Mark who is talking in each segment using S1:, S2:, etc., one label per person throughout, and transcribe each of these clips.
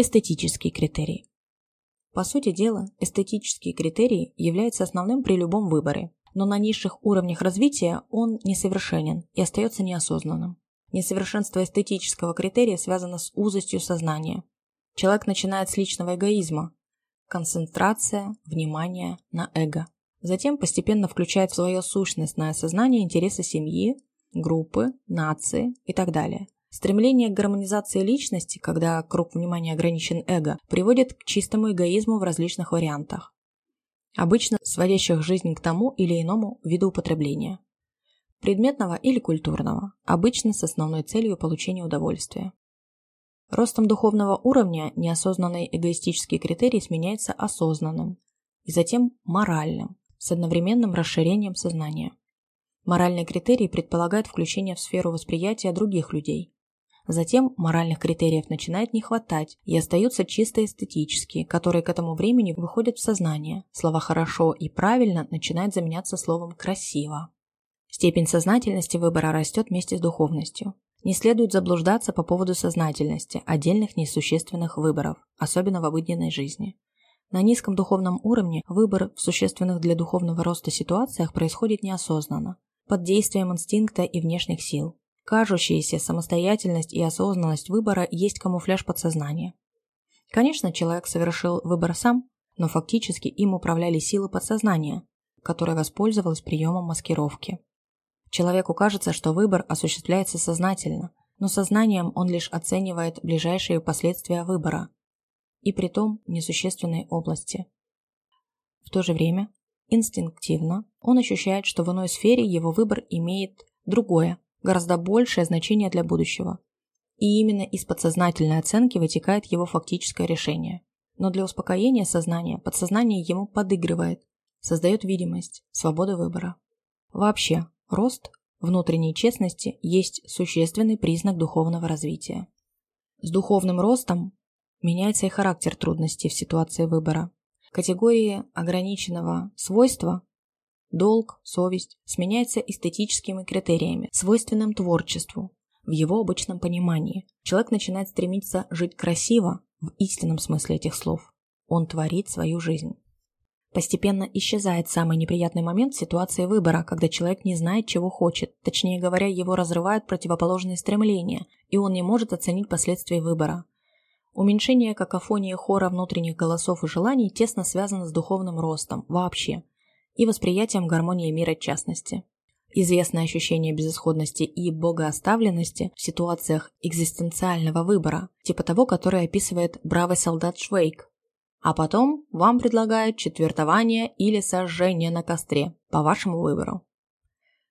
S1: Эстетический критерий. По сути дела, эстетический критерий является основным при любом выборе, но на низших уровнях развития он несовершенен и остается неосознанным. Несовершенство эстетического критерия связано с узостью сознания. Человек начинает с личного эгоизма, концентрация внимания на эго. Затем постепенно включает в свое сущностное сознание интересы семьи, группы, нации и так далее. Стремление к гармонизации личности, когда круг внимания ограничен эго, приводит к чистому эгоизму в различных вариантах, обычно сводящих жизнь к тому или иному виду употребления. Предметного или культурного, обычно с основной целью получения удовольствия. Ростом духовного уровня неосознанный эгоистический критерий сменяется осознанным и затем моральным, с одновременным расширением сознания. Моральный критерий предполагает включение в сферу восприятия других людей. Затем моральных критериев начинает не хватать, и остаются чисто эстетические, которые к этому времени выходят в сознание. Слова «хорошо» и «правильно» начинают заменяться словом «красиво». Степень сознательности выбора растет вместе с духовностью. Не следует заблуждаться по поводу сознательности отдельных несущественных выборов, особенно в обыденной жизни. На низком духовном уровне выбор в существенных для духовного роста ситуациях происходит неосознанно, под действием инстинкта и внешних сил. Кажущаяся самостоятельность и осознанность выбора есть камуфляж подсознания. Конечно, человек совершил выбор сам, но фактически им управляли силы подсознания, которое воспользовалось приемом маскировки. Человеку кажется, что выбор осуществляется сознательно, но сознанием он лишь оценивает ближайшие последствия выбора, и при том несущественной области. В то же время, инстинктивно, он ощущает, что в иной сфере его выбор имеет другое, гораздо большее значение для будущего. И именно из подсознательной оценки вытекает его фактическое решение. Но для успокоения сознания подсознание ему подыгрывает, создает видимость свободы выбора. Вообще, рост внутренней честности есть существенный признак духовного развития. С духовным ростом меняется и характер трудностей в ситуации выбора. Категории ограниченного свойства Долг, совесть сменяется эстетическими критериями, свойственным творчеству. В его обычном понимании человек начинает стремиться жить красиво в истинном смысле этих слов. Он творит свою жизнь. Постепенно исчезает самый неприятный момент ситуации выбора, когда человек не знает, чего хочет, точнее говоря, его разрывают противоположные стремления, и он не может оценить последствия выбора. Уменьшение какофонии хора внутренних голосов и желаний тесно связано с духовным ростом вообще – и восприятием гармонии мира частности. Известное ощущение безысходности и богооставленности в ситуациях экзистенциального выбора, типа того, который описывает бравый солдат Швейк. А потом вам предлагают четвертование или сожжение на костре, по вашему выбору.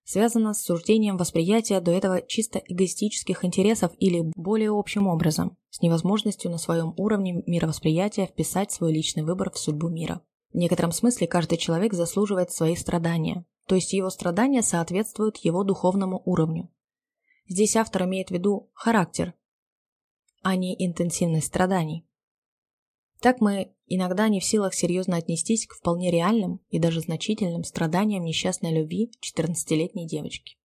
S1: Связано с суждением восприятия до этого чисто эгоистических интересов или более общим образом, с невозможностью на своем уровне мировосприятия вписать свой личный выбор в судьбу мира. В некотором смысле каждый человек заслуживает свои страдания, то есть его страдания соответствуют его духовному уровню. Здесь автор имеет в виду характер, а не интенсивность страданий. Так мы иногда не в силах серьезно отнестись к вполне реальным и даже значительным страданиям несчастной любви 14-летней девочки.